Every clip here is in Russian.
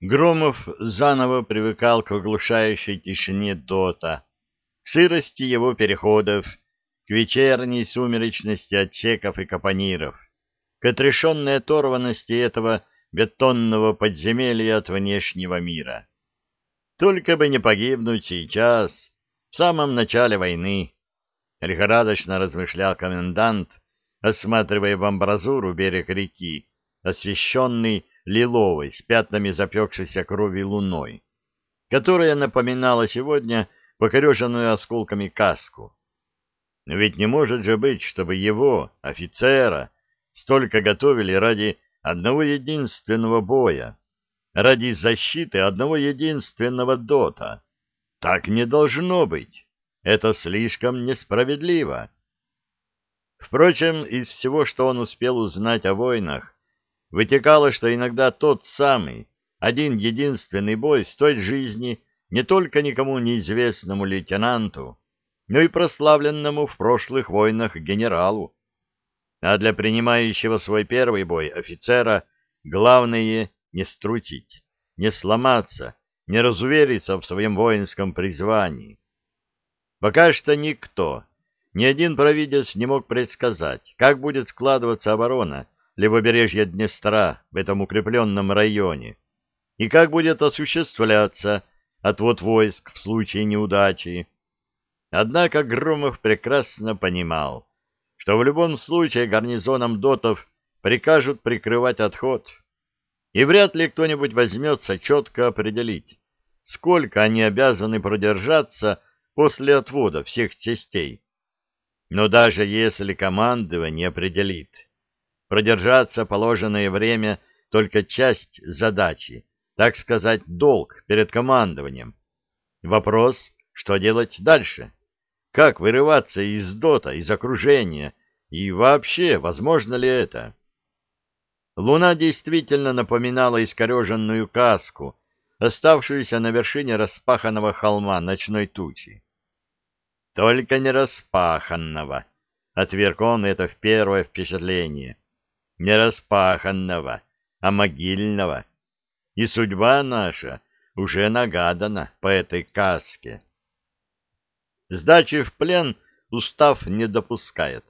Громов заново привыкал к оглушающей тишине дота, к сырости его переходов, к вечерней сумеречности отсеков и капониров, к отрешенной оторванности этого бетонного подземелья от внешнего мира. Только бы не погибнуть сейчас, в самом начале войны, лихорадочно размышлял комендант, осматривая в амбразуру берег реки, освещенный лиловой, с пятнами запекшейся крови луной, которая напоминала сегодня покореженную осколками каску. Но ведь не может же быть, чтобы его, офицера, столько готовили ради одного единственного боя, ради защиты одного единственного дота. Так не должно быть. Это слишком несправедливо. Впрочем, из всего, что он успел узнать о войнах, вытекало, что иногда тот самый, один единственный бой стоит жизни не только никому неизвестному лейтенанту, но и прославленному в прошлых войнах генералу. А для принимающего свой первый бой офицера главное не струтить, не сломаться, не разувериться в своем воинском призвании. Пока что никто, ни один провидец не мог предсказать, как будет складываться оборона левобережья Днестра в этом укрепленном районе, и как будет осуществляться отвод войск в случае неудачи. Однако Громов прекрасно понимал, что в любом случае гарнизонам дотов прикажут прикрывать отход, и вряд ли кто-нибудь возьмется четко определить, сколько они обязаны продержаться после отвода всех частей. Но даже если командование определит, продержаться положенное время только часть задачи, так сказать, долг перед командованием. Вопрос, что делать дальше? Как вырываться из дота, из окружения? И вообще, возможно ли это? Луна действительно напоминала искореженную каску, оставшуюся на вершине распаханного холма ночной тучи. Только не распаханного, отверг он это в первое впечатление не распаханного, а могильного. И судьба наша уже нагадана по этой каске. Сдачи в плен устав не допускает.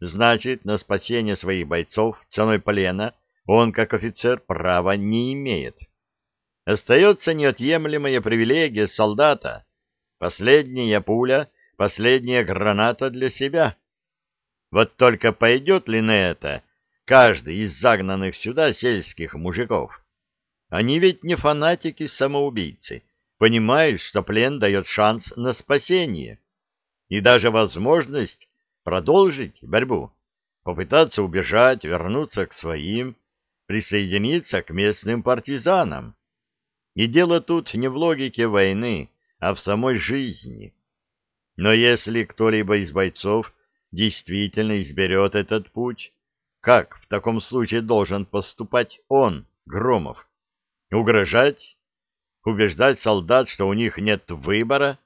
Значит, на спасение своих бойцов ценой плена он, как офицер, права не имеет. Остается неотъемлемая привилегия солдата. Последняя пуля, последняя граната для себя. Вот только пойдет ли на это каждый из загнанных сюда сельских мужиков. Они ведь не фанатики-самоубийцы, понимают, что плен дает шанс на спасение и даже возможность продолжить борьбу, попытаться убежать, вернуться к своим, присоединиться к местным партизанам. И дело тут не в логике войны, а в самой жизни. Но если кто-либо из бойцов действительно изберет этот путь, как в таком случае должен поступать он, Громов? Угрожать? Убеждать солдат, что у них нет выбора?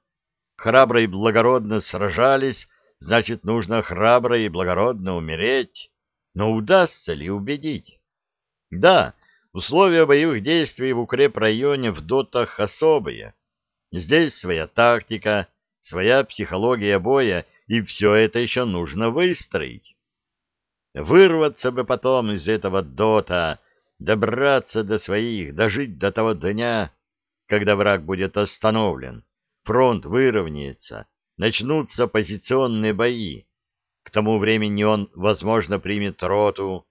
Храбро и благородно сражались, значит, нужно храбро и благородно умереть. Но удастся ли убедить? Да, условия боевых действий в укрепрайоне в дотах особые. Здесь своя тактика, своя психология боя, и все это еще нужно выстроить. Вырваться бы потом из этого дота, добраться до своих, дожить до того дня, когда враг будет остановлен, фронт выровняется, начнутся позиционные бои. К тому времени он, возможно, примет роту,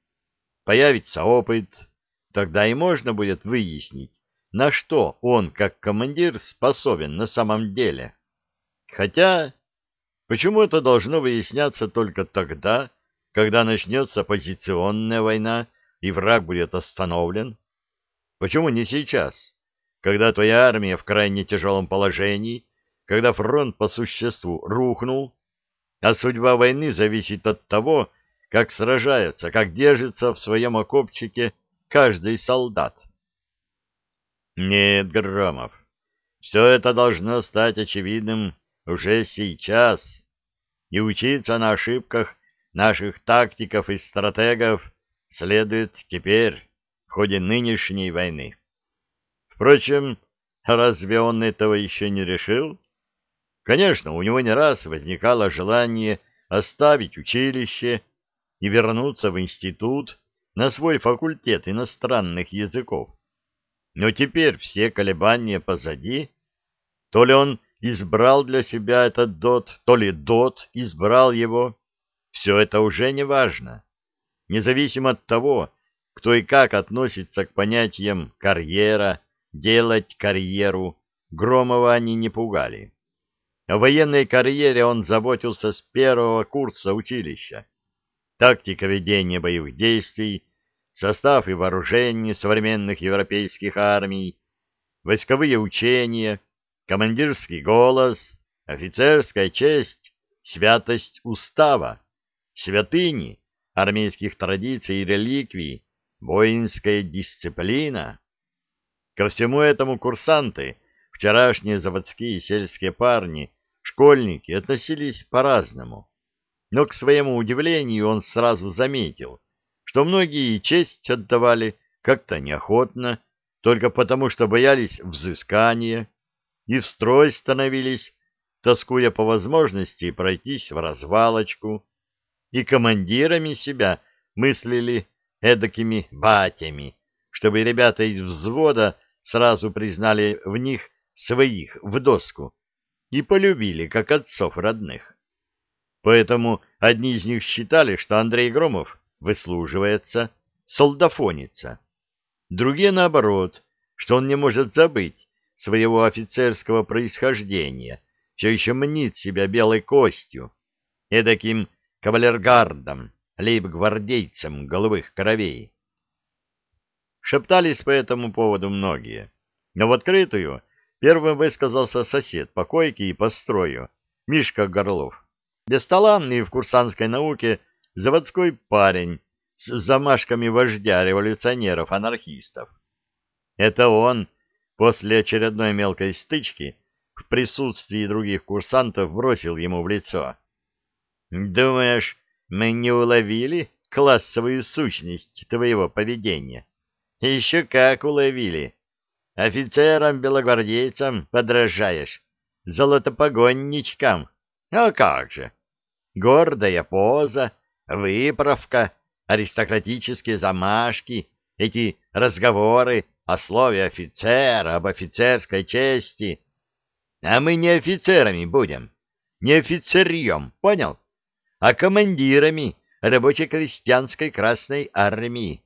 появится опыт, тогда и можно будет выяснить, на что он, как командир, способен на самом деле. Хотя, почему это должно выясняться только тогда, когда начнется позиционная война и враг будет остановлен? Почему не сейчас, когда твоя армия в крайне тяжелом положении, когда фронт по существу рухнул, а судьба войны зависит от того, как сражается, как держится в своем окопчике каждый солдат? Нет, Громов, все это должно стать очевидным уже сейчас, и учиться на ошибках наших тактиков и стратегов следует теперь, в ходе нынешней войны. Впрочем, разве он этого еще не решил? Конечно, у него не раз возникало желание оставить училище и вернуться в институт на свой факультет иностранных языков. Но теперь все колебания позади. То ли он избрал для себя этот дот, то ли дот избрал его. Все это уже не важно. Независимо от того, кто и как относится к понятиям «карьера», «делать карьеру», Громова они не пугали. О военной карьере он заботился с первого курса училища. Тактика ведения боевых действий, состав и вооружение современных европейских армий, войсковые учения, командирский голос, офицерская честь, святость устава, святыни, армейских традиций и реликвий, воинская дисциплина. Ко всему этому курсанты, вчерашние заводские и сельские парни, школьники относились по-разному. Но, к своему удивлению, он сразу заметил, что многие честь отдавали как-то неохотно, только потому что боялись взыскания, и в строй становились, тоскуя по возможности пройтись в развалочку, и командирами себя мыслили эдакими батями, чтобы ребята из взвода сразу признали в них своих в доску и полюбили, как отцов родных. Поэтому одни из них считали, что Андрей Громов выслуживается, солдафонится. Другие, наоборот, что он не может забыть своего офицерского происхождения, все еще мнит себя белой костью, эдаким кавалергардом, лейб-гвардейцем голубых кровей. Шептались по этому поводу многие, но в открытую первым высказался сосед по койке и по строю, Мишка Горлов. Бесталанный в курсантской науке заводской парень с замашками вождя революционеров-анархистов. Это он после очередной мелкой стычки в присутствии других курсантов бросил ему в лицо. «Думаешь, мы не уловили классовую сущность твоего поведения? Еще как уловили. Офицерам-белогвардейцам подражаешь, золотопогонничкам. А как же? Гордая поза, выправка, аристократические замашки, эти разговоры о слове офицера, об офицерской чести. А мы не офицерами будем, не офицерьем, понял? А командирами рабоче-крестьянской Красной Армии.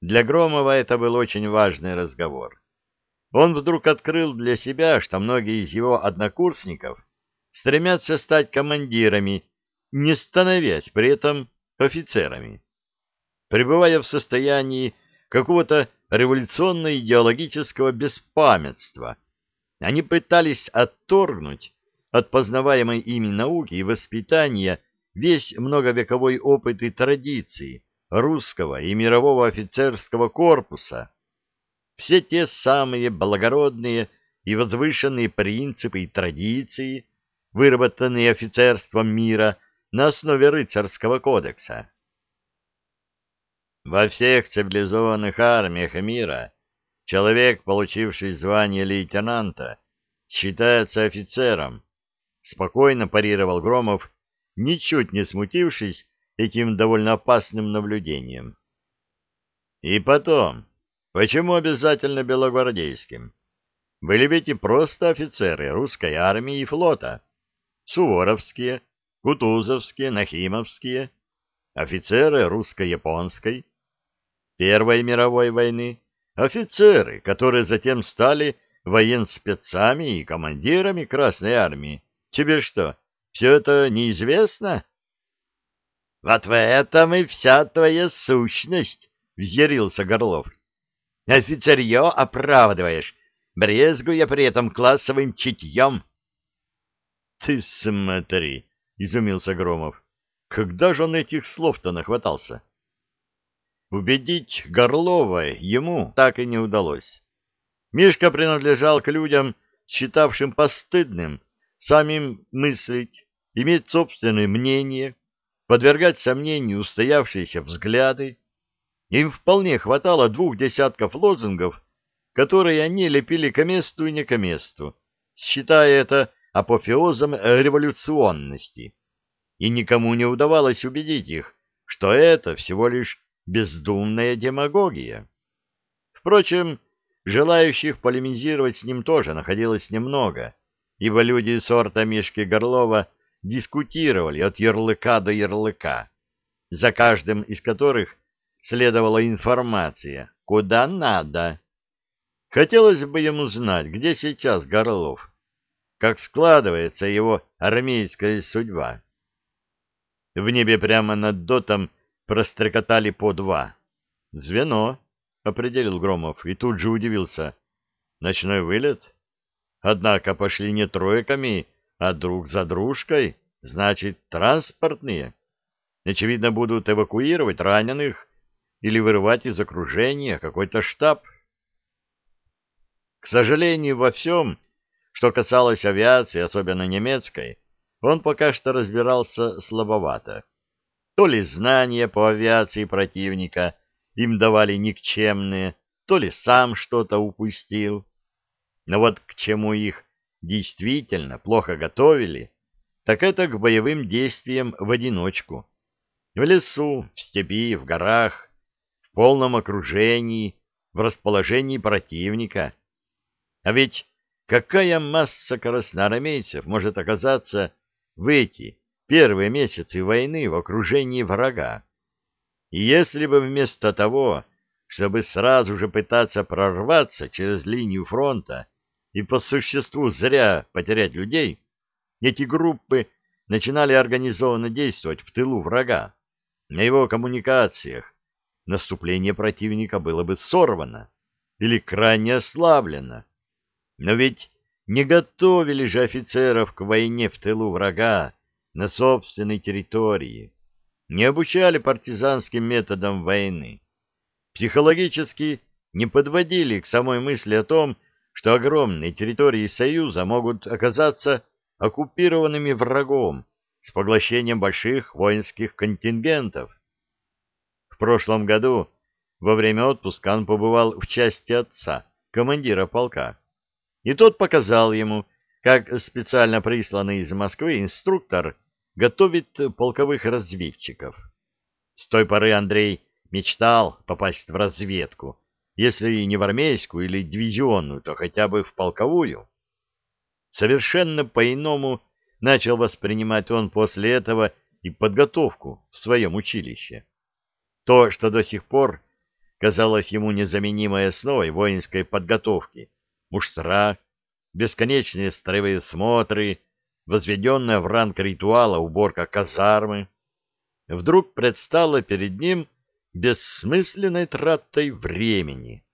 Для Громова это был очень важный разговор. Он вдруг открыл для себя, что многие из его однокурсников стремятся стать командирами, не становясь при этом офицерами. Пребывая в состоянии какого-то революционно-идеологического беспамятства, они пытались отторгнуть от познаваемой ими науки и воспитания весь многовековой опыт и традиции русского и мирового офицерского корпуса, все те самые благородные и возвышенные принципы и традиции, выработанные офицерством мира на основе рыцарского кодекса. Во всех цивилизованных армиях мира человек, получивший звание лейтенанта, считается офицером, спокойно парировал Громов, ничуть не смутившись этим довольно опасным наблюдением. И потом, почему обязательно белогвардейским? Были ведь и просто офицеры русской армии и флота. Суворовские, Кутузовские, Нахимовские, офицеры русско-японской, Первой мировой войны, офицеры, которые затем стали военспецами и командирами Красной армии, Тебе что, все это неизвестно? — Вот в этом и вся твоя сущность, — взъярился Горлов. — Офицерье оправдываешь, брезгуя при этом классовым чутьем. — Ты смотри, — изумился Громов, — когда же он этих слов-то нахватался? Убедить Горлова ему так и не удалось. Мишка принадлежал к людям, считавшим постыдным, самим мыслить, иметь собственное мнение, подвергать сомнению устоявшиеся взгляды. Им вполне хватало двух десятков лозунгов которые они лепили к месту и не к месту, считая это апофеозом революционности. И никому не удавалось убедить их, что это всего лишь бездумная демагогия. Впрочем, желающих полемизировать с ним тоже находилось немного, ибо люди сорта Мишки Горлова дискутировали от ярлыка до ярлыка, за каждым из которых следовала информация, куда надо. Хотелось бы ему знать, где сейчас Горлов, как складывается его армейская судьба. В небе прямо над дотом прострекотали по два. «Звено», — определил Громов, и тут же удивился. «Ночной вылет? Однако пошли не тройками, а друг за дружкой, значит, транспортные. Очевидно, будут эвакуировать раненых или вырывать из окружения какой-то штаб. К сожалению, во всем, что касалось авиации, особенно немецкой, он пока что разбирался слабовато. То ли знания по авиации противника им давали никчемные, то ли сам что-то упустил. Но вот к чему их действительно плохо готовили, так это к боевым действиям в одиночку. В лесу, в степи, в горах, в полном окружении, в расположении противника. А ведь какая масса красноармейцев может оказаться в эти первые месяцы войны в окружении врага? И если бы вместо того, чтобы сразу же пытаться прорваться через линию фронта и по существу зря потерять людей, эти группы начинали организованно действовать в тылу врага, на его коммуникациях, наступление противника было бы сорвано или крайне ослаблено. Но ведь не готовили же офицеров к войне в тылу врага на собственной территории, не обучали партизанским методам войны, психологически не подводили к самой мысли о том, что огромные территории Союза могут оказаться оккупированными врагом с поглощением больших воинских контингентов. В прошлом году во время отпуска он побывал в части отца, командира полка, и тот показал ему, как специально присланный из Москвы инструктор готовит полковых разведчиков. С той поры Андрей мечтал попасть в разведку, если не в армейскую или дивизионную, то хотя бы в полковую. Совершенно по-иному начал воспринимать он после этого и подготовку в своем училище. То, что до сих пор казалось ему незаменимой основой воинской подготовки, муштра, бесконечные строевые смотры, возведенная в ранг ритуала уборка казармы, вдруг предстала перед ним бессмысленной тратой времени.